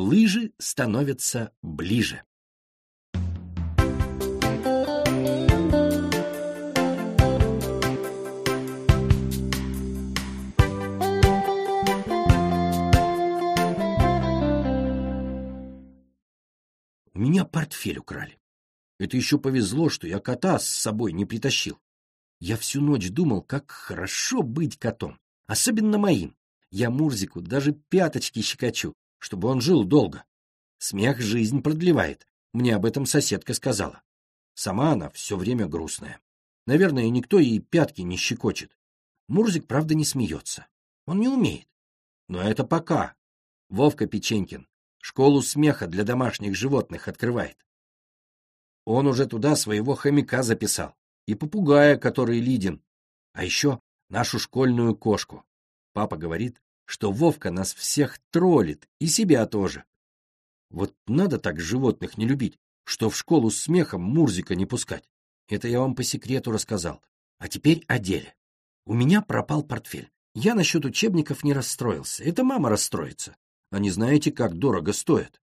лыжи становятся ближе. У меня портфель украли. Это еще повезло, что я кота с собой не притащил. Я всю ночь думал, как хорошо быть котом, особенно моим. Я Мурзику даже пяточки щекочу, чтобы он жил долго. Смех жизнь продлевает, мне об этом соседка сказала. Сама она все время грустная. Наверное, никто ей пятки не щекочет. Мурзик, правда, не смеется. Он не умеет. Но это пока. Вовка Печенькин школу смеха для домашних животных открывает. Он уже туда своего хомяка записал, и попугая, который Лидин, а еще нашу школьную кошку. Папа говорит, что Вовка нас всех троллит, и себя тоже. Вот надо так животных не любить, что в школу с смехом Мурзика не пускать. Это я вам по секрету рассказал. А теперь о деле. У меня пропал портфель. Я насчет учебников не расстроился. Это мама расстроится. А не знаете, как дорого стоят.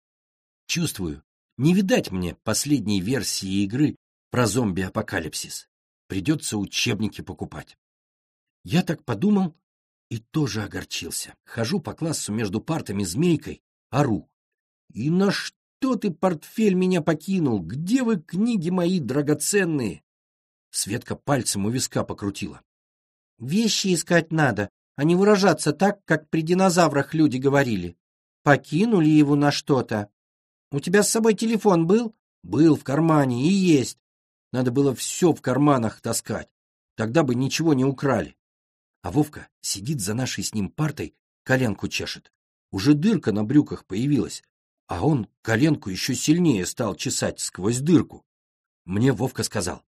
Чувствую, не видать мне последней версии игры про зомби-апокалипсис. Придется учебники покупать. Я так подумал и тоже огорчился. Хожу по классу между партами змейкой, ору. И на что ты, портфель, меня покинул? Где вы, книги мои драгоценные? Светка пальцем у виска покрутила. Вещи искать надо, а не выражаться так, как при динозаврах люди говорили. Покинули его на что-то. У тебя с собой телефон был? Был в кармане и есть. Надо было все в карманах таскать. Тогда бы ничего не украли. А Вовка сидит за нашей с ним партой, коленку чешет. Уже дырка на брюках появилась, а он коленку еще сильнее стал чесать сквозь дырку. Мне Вовка сказал.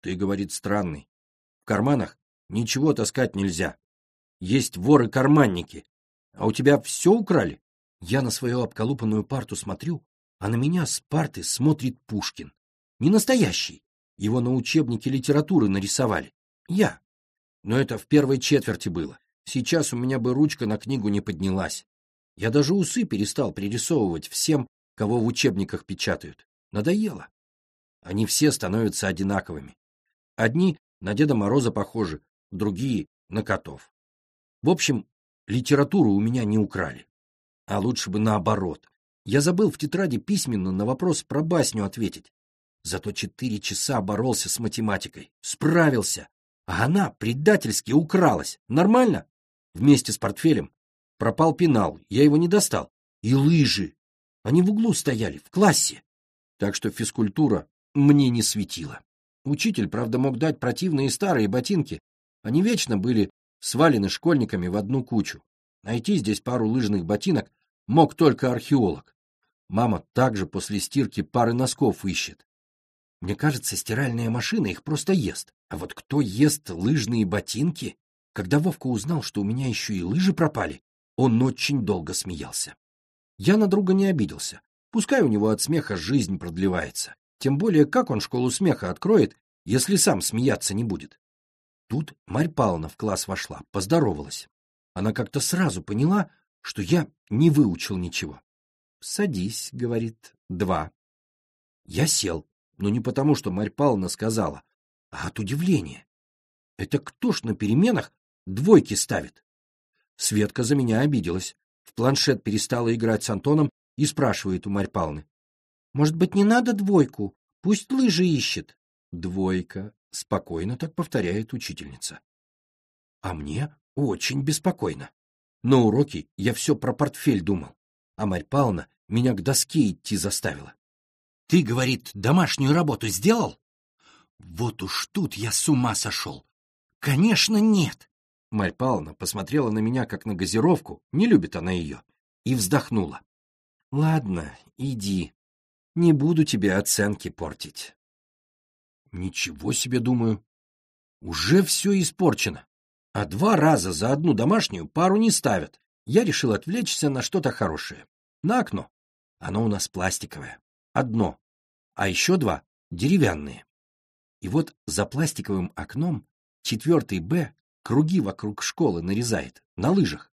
Ты, говорит, странный. В карманах ничего таскать нельзя. Есть воры-карманники. А у тебя все украли? Я на свою обколупанную парту смотрю, а на меня с парты смотрит Пушкин. Не настоящий. Его на учебнике литературы нарисовали. Я. Но это в первой четверти было. Сейчас у меня бы ручка на книгу не поднялась. Я даже усы перестал пририсовывать всем, кого в учебниках печатают. Надоело. Они все становятся одинаковыми. Одни на Деда Мороза похожи, другие — на котов. В общем, литературу у меня не украли. А лучше бы наоборот. Я забыл в тетради письменно на вопрос про басню ответить. Зато четыре часа боролся с математикой. Справился. А она предательски укралась. Нормально? Вместе с портфелем. Пропал пенал, я его не достал. И лыжи. Они в углу стояли, в классе. Так что физкультура мне не светила. Учитель, правда, мог дать противные старые ботинки. Они вечно были свалены школьниками в одну кучу. Найти здесь пару лыжных ботинок мог только археолог. Мама также после стирки пары носков ищет. Мне кажется, стиральная машина их просто ест. А вот кто ест лыжные ботинки? Когда Вовка узнал, что у меня еще и лыжи пропали, он очень долго смеялся. Я на друга не обиделся. Пускай у него от смеха жизнь продлевается. Тем более, как он школу смеха откроет, если сам смеяться не будет? Тут Марь Павловна в класс вошла, поздоровалась. Она как-то сразу поняла, что я не выучил ничего. «Садись», — говорит, — «два». Я сел, но не потому, что Марь Павловна сказала, а от удивления. Это кто ж на переменах двойки ставит? Светка за меня обиделась. В планшет перестала играть с Антоном и спрашивает у Марь Павловны. «Может быть, не надо двойку? Пусть лыжи ищет». «Двойка», — спокойно так повторяет учительница. А мне очень беспокойно. На уроке я все про портфель думал, а Марь Павловна меня к доске идти заставила. «Ты, — говорит, — домашнюю работу сделал?» Вот уж тут я с ума сошел. «Конечно, нет!» Марь Павловна посмотрела на меня, как на газировку, не любит она ее, и вздохнула. «Ладно, иди. Не буду тебе оценки портить». Ничего себе, думаю. Уже все испорчено. А два раза за одну домашнюю пару не ставят. Я решил отвлечься на что-то хорошее. На окно. Оно у нас пластиковое. Одно. А еще два деревянные. И вот за пластиковым окном четвертый Б круги вокруг школы нарезает, на лыжах.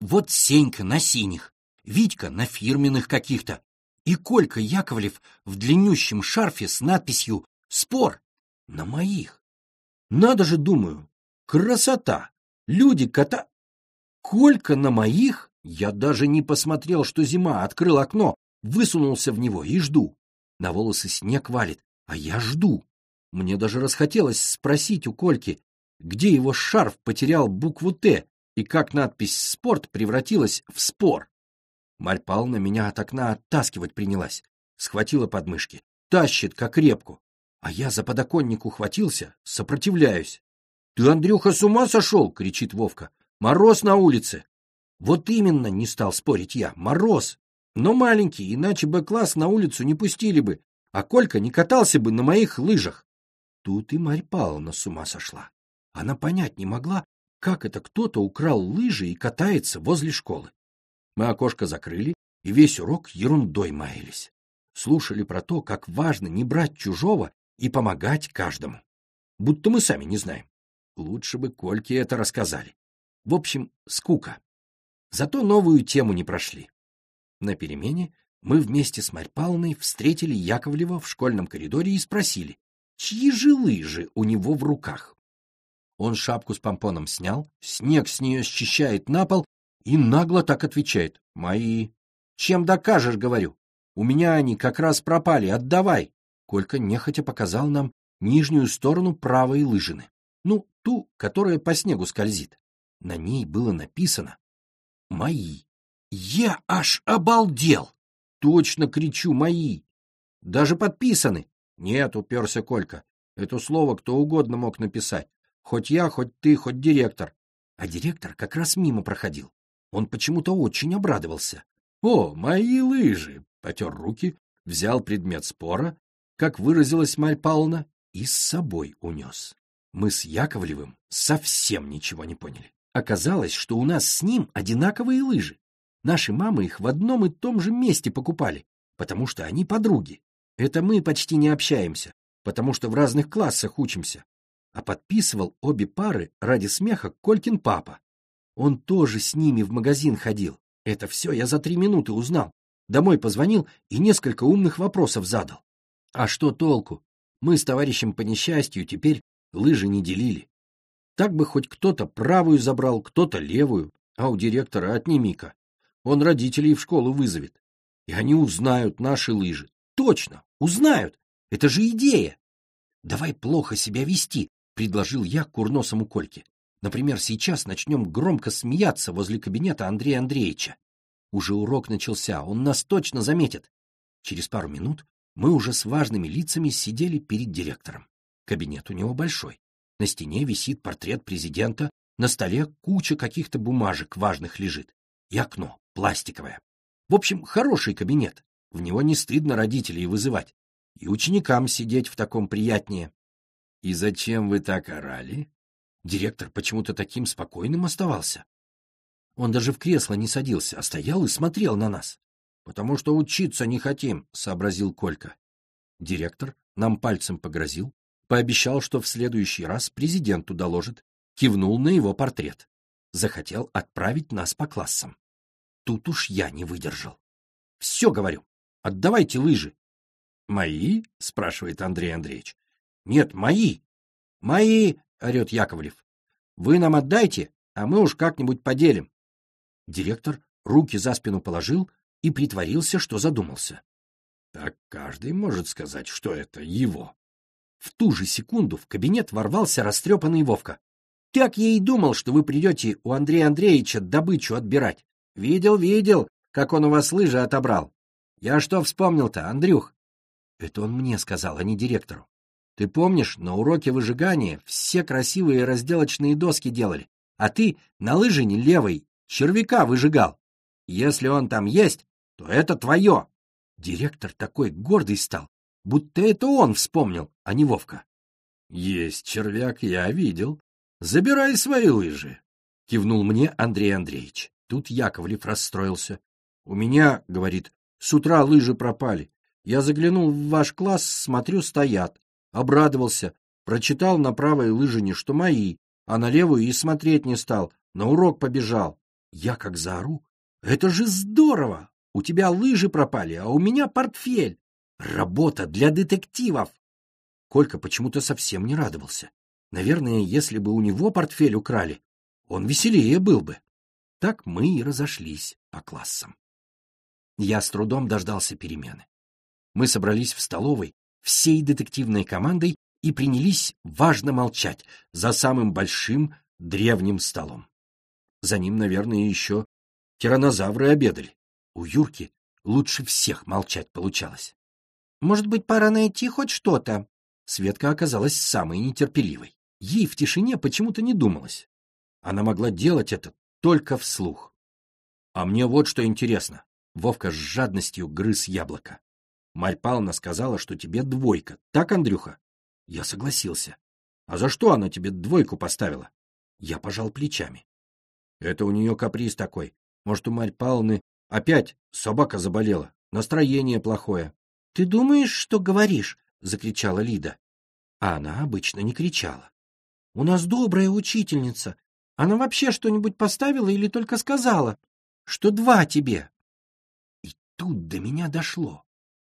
Вот Сенька на синих. Витька на фирменных каких-то. И Колька Яковлев в длиннющем шарфе с надписью «Спор» на моих. Надо же, думаю, красота! Люди кота... Колька на моих? Я даже не посмотрел, что зима, открыл окно, высунулся в него и жду. На волосы снег валит, а я жду. Мне даже расхотелось спросить у Кольки, где его шарф потерял букву «Т» и как надпись «Спорт» превратилась в «Спор». Марь Павловна меня от окна оттаскивать принялась, схватила подмышки, тащит, как репку. А я за подоконник ухватился, сопротивляюсь. — Ты, Андрюха, с ума сошел? — кричит Вовка. — Мороз на улице. Вот именно, не стал спорить я, мороз. Но маленький, иначе бы класс на улицу не пустили бы, а Колька не катался бы на моих лыжах. Тут и Марь Павловна с ума сошла. Она понять не могла, как это кто-то украл лыжи и катается возле школы. Мы окошко закрыли и весь урок ерундой маялись. Слушали про то, как важно не брать чужого и помогать каждому. Будто мы сами не знаем. Лучше бы Кольке это рассказали. В общем, скука. Зато новую тему не прошли. На перемене мы вместе с Марь Павловной встретили Яковлева в школьном коридоре и спросили, чьи же лыжи у него в руках. Он шапку с помпоном снял, снег с нее счищает на пол и нагло так отвечает. «Мои». «Чем докажешь?» — говорю. «У меня они как раз пропали, отдавай». Колька нехотя показал нам нижнюю сторону правой лыжины. Ну, ту, которая по снегу скользит. На ней было написано «Мои». Я аж обалдел! Точно кричу «мои». Даже подписаны. Нет, уперся Колька. Это слово кто угодно мог написать. Хоть я, хоть ты, хоть директор. А директор как раз мимо проходил. Он почему-то очень обрадовался. «О, мои лыжи!» — потер руки, взял предмет спора, как выразилась Марь Павловна, и с собой унес. Мы с Яковлевым совсем ничего не поняли. Оказалось, что у нас с ним одинаковые лыжи. Наши мамы их в одном и том же месте покупали, потому что они подруги. Это мы почти не общаемся, потому что в разных классах учимся. А подписывал обе пары ради смеха Колькин папа. Он тоже с ними в магазин ходил. Это все я за три минуты узнал. Домой позвонил и несколько умных вопросов задал. А что толку? Мы с товарищем по несчастью теперь лыжи не делили. Так бы хоть кто-то правую забрал, кто-то левую, а у директора отними-ка. Он родителей в школу вызовет. И они узнают наши лыжи. Точно, узнают. Это же идея. Давай плохо себя вести, предложил я курносому Кольке. Например, сейчас начнем громко смеяться возле кабинета Андрея Андреевича. Уже урок начался, он нас точно заметит. Через пару минут мы уже с важными лицами сидели перед директором. Кабинет у него большой. На стене висит портрет президента, на столе куча каких-то бумажек важных лежит. И окно, пластиковое. В общем, хороший кабинет. В него не стыдно родителей вызывать. И ученикам сидеть в таком приятнее. — И зачем вы так орали? Директор почему-то таким спокойным оставался. Он даже в кресло не садился, а стоял и смотрел на нас. — Потому что учиться не хотим, — сообразил Колька. Директор нам пальцем погрозил, пообещал, что в следующий раз президенту доложит, кивнул на его портрет. Захотел отправить нас по классам. Тут уж я не выдержал. Все, говорю, отдавайте лыжи. Мои? спрашивает Андрей Андреевич. Нет, мои. Мои, орет Яковлев. Вы нам отдайте, а мы уж как-нибудь поделим. Директор руки за спину положил и притворился, что задумался. Так каждый может сказать, что это его. В ту же секунду в кабинет ворвался растрепанный Вовка. Так я и думал, что вы придете у Андрея Андреевича добычу отбирать. Видел, видел, как он у вас лыжи отобрал. Я что вспомнил-то, Андрюх? Это он мне сказал, а не директору. Ты помнишь, на уроке выжигания все красивые разделочные доски делали, а ты на лыжине левой червяка выжигал. Если он там есть, то это твое. Директор такой гордый стал, будто это он вспомнил, а не Вовка. — Есть червяк, я видел. Забирай свои лыжи, — кивнул мне Андрей Андреевич. Тут Яковлев расстроился. — У меня, — говорит, — с утра лыжи пропали. Я заглянул в ваш класс, смотрю, стоят. Обрадовался, прочитал на правой лыжине, что мои, а на левую и смотреть не стал, на урок побежал. Я как заору, Это же здорово! У тебя лыжи пропали, а у меня портфель. Работа для детективов. Колька почему-то совсем не радовался. Наверное, если бы у него портфель украли, он веселее был бы. Так мы и разошлись по классам. Я с трудом дождался перемены. Мы собрались в столовой всей детективной командой и принялись важно молчать за самым большим древним столом. За ним, наверное, еще тиранозавры обедали. У Юрки лучше всех молчать получалось. «Может быть, пора найти хоть что-то?» Светка оказалась самой нетерпеливой. Ей в тишине почему-то не думалось. Она могла делать это только вслух. А мне вот что интересно. Вовка с жадностью грыз яблоко. Марь Павловна сказала, что тебе двойка. Так, Андрюха? Я согласился. А за что она тебе двойку поставила? Я пожал плечами. Это у нее каприз такой. Может, у Марь Павловны опять собака заболела, настроение плохое. — Ты думаешь, что говоришь? — закричала Лида. А она обычно не кричала. — У нас добрая учительница. Она вообще что-нибудь поставила или только сказала, что два тебе? Тут до меня дошло.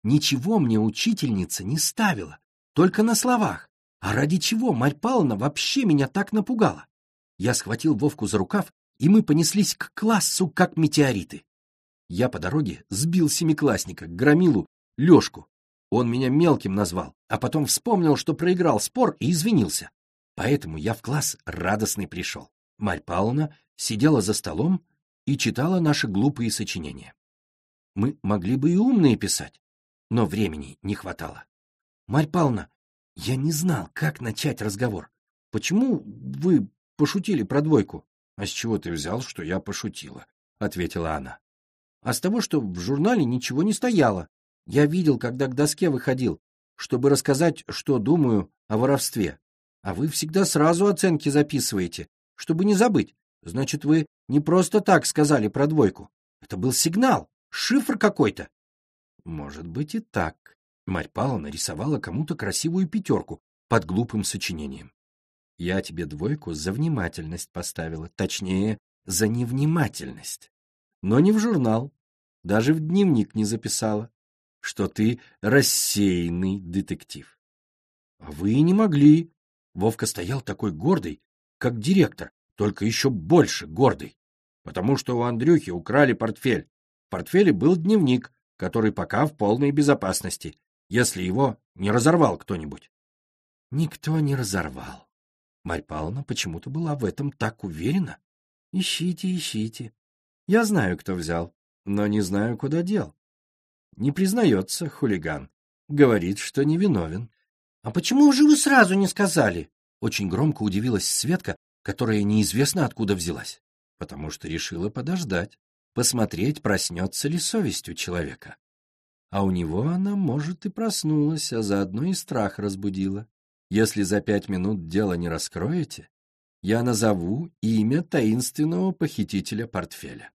Ничего мне учительница не ставила, только на словах. А ради чего Марь Павловна вообще меня так напугала? Я схватил Вовку за рукав, и мы понеслись к классу, как метеориты. Я по дороге сбил семиклассника, громилу, Лешку. Он меня мелким назвал, а потом вспомнил, что проиграл спор и извинился. Поэтому я в класс радостный пришел. Марь Павловна сидела за столом и читала наши глупые сочинения. Мы могли бы и умные писать, но времени не хватало. Марь Павловна, я не знал, как начать разговор. Почему вы пошутили про двойку? — А с чего ты взял, что я пошутила? — ответила она. — А с того, что в журнале ничего не стояло. Я видел, когда к доске выходил, чтобы рассказать, что думаю о воровстве. А вы всегда сразу оценки записываете, чтобы не забыть. Значит, вы не просто так сказали про двойку. Это был сигнал, шифр какой-то. Может быть и так. Марь Павловна рисовала кому-то красивую пятерку под глупым сочинением. Я тебе двойку за внимательность поставила, точнее, за невнимательность. Но не в журнал, даже в дневник не записала что ты рассеянный детектив. А вы и не могли. Вовка стоял такой гордый, как директор, только еще больше гордый, потому что у Андрюхи украли портфель. В портфеле был дневник, который пока в полной безопасности, если его не разорвал кто-нибудь. Никто не разорвал. Марь Павловна почему-то была в этом так уверена. Ищите, ищите. Я знаю, кто взял, но не знаю, куда дел. Не признается хулиган. Говорит, что невиновен. — А почему же вы сразу не сказали? Очень громко удивилась Светка, которая неизвестно откуда взялась. Потому что решила подождать, посмотреть, проснется ли совесть у человека. А у него она, может, и проснулась, а заодно и страх разбудила. Если за пять минут дело не раскроете, я назову имя таинственного похитителя портфеля.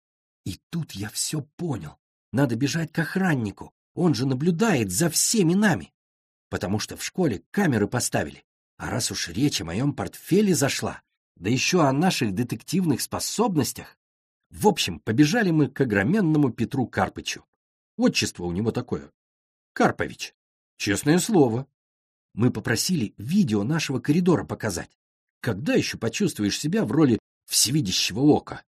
И тут я все понял. Надо бежать к охраннику, он же наблюдает за всеми нами. Потому что в школе камеры поставили. А раз уж речь о моем портфеле зашла, да еще о наших детективных способностях. В общем, побежали мы к огроменному Петру Карпычу. Отчество у него такое. Карпович. Честное слово. Мы попросили видео нашего коридора показать. Когда еще почувствуешь себя в роли всевидящего ока?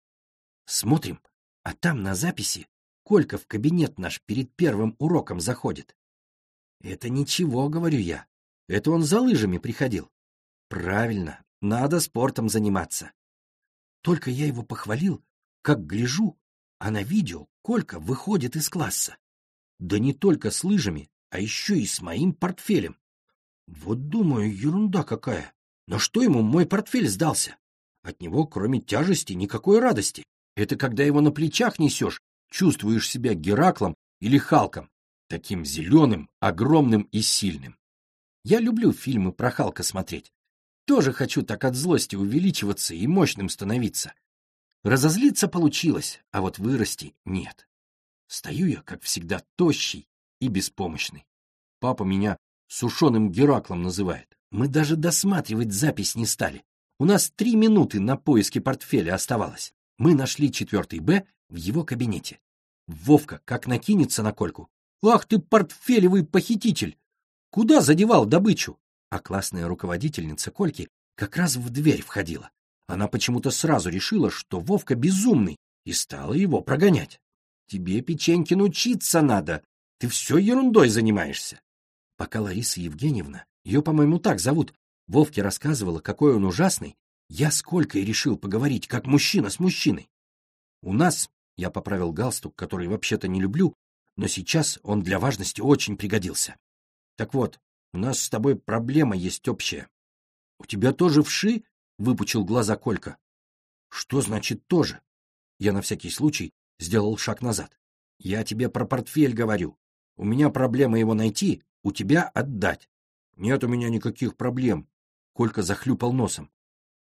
Смотрим, а там на записи Колька в кабинет наш перед первым уроком заходит. Это ничего, говорю я. Это он за лыжами приходил. Правильно, надо спортом заниматься. Только я его похвалил, как гляжу, а на видео Колька выходит из класса. Да не только с лыжами, а еще и с моим портфелем. Вот думаю, ерунда какая. Но что ему мой портфель сдался? От него, кроме тяжести, никакой радости. Это когда его на плечах несешь, чувствуешь себя Гераклом или Халком, таким зеленым, огромным и сильным. Я люблю фильмы про Халка смотреть. Тоже хочу так от злости увеличиваться и мощным становиться. Разозлиться получилось, а вот вырасти нет. Стою я, как всегда, тощий и беспомощный. Папа меня сушеным Гераклом называет. Мы даже досматривать запись не стали. У нас три минуты на поиске портфеля оставалось. Мы нашли четвертый «Б» в его кабинете. Вовка как накинется на Кольку. «Ах ты, портфелевый похититель! Куда задевал добычу?» А классная руководительница Кольки как раз в дверь входила. Она почему-то сразу решила, что Вовка безумный, и стала его прогонять. «Тебе, Печенькин, учиться надо! Ты все ерундой занимаешься!» Пока Лариса Евгеньевна, ее, по-моему, так зовут, Вовке рассказывала, какой он ужасный, я сколько и решил поговорить, как мужчина с мужчиной. У нас, я поправил галстук, который вообще-то не люблю, но сейчас он для важности очень пригодился. Так вот, у нас с тобой проблема есть общая. У тебя тоже вши? Выпучил глаза Колька. Что значит тоже? Я на всякий случай сделал шаг назад. Я тебе про портфель говорю. У меня проблема его найти, у тебя отдать. Нет у меня никаких проблем. Колька захлюпал носом.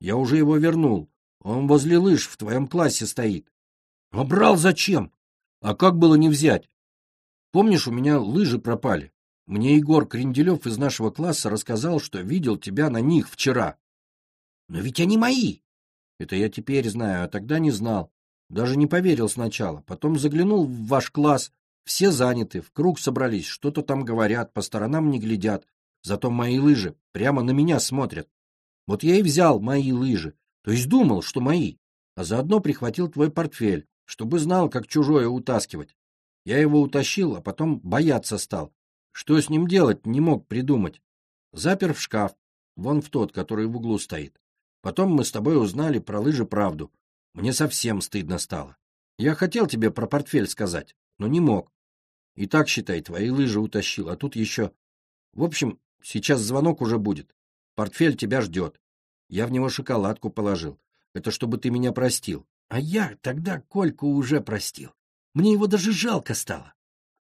Я уже его вернул. Он возле лыж в твоем классе стоит. А брал зачем? А как было не взять? Помнишь, у меня лыжи пропали? Мне Егор Кренделев из нашего класса рассказал, что видел тебя на них вчера. Но ведь они мои. Это я теперь знаю, а тогда не знал. Даже не поверил сначала. Потом заглянул в ваш класс. Все заняты, в круг собрались, что-то там говорят, по сторонам не глядят. Зато мои лыжи прямо на меня смотрят. Вот я и взял мои лыжи, то есть думал, что мои, а заодно прихватил твой портфель, чтобы знал, как чужое утаскивать. Я его утащил, а потом бояться стал. Что с ним делать, не мог придумать. Запер в шкаф, вон в тот, который в углу стоит. Потом мы с тобой узнали про лыжи правду. Мне совсем стыдно стало. Я хотел тебе про портфель сказать, но не мог. И так, считай, твои лыжи утащил, а тут еще... В общем, сейчас звонок уже будет. Портфель тебя ждет. Я в него шоколадку положил. Это чтобы ты меня простил. А я тогда Кольку уже простил. Мне его даже жалко стало.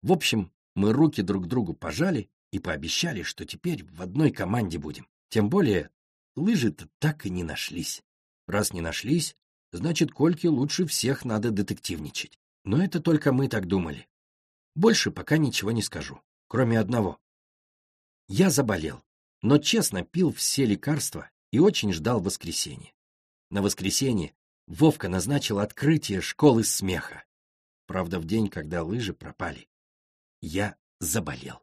В общем, мы руки друг другу пожали и пообещали, что теперь в одной команде будем. Тем более, лыжи-то так и не нашлись. Раз не нашлись, значит, Кольке лучше всех надо детективничать. Но это только мы так думали. Больше пока ничего не скажу, кроме одного. Я заболел, но честно пил все лекарства и очень ждал воскресенья. На воскресенье Вовка назначил открытие школы смеха. Правда, в день, когда лыжи пропали, я заболел.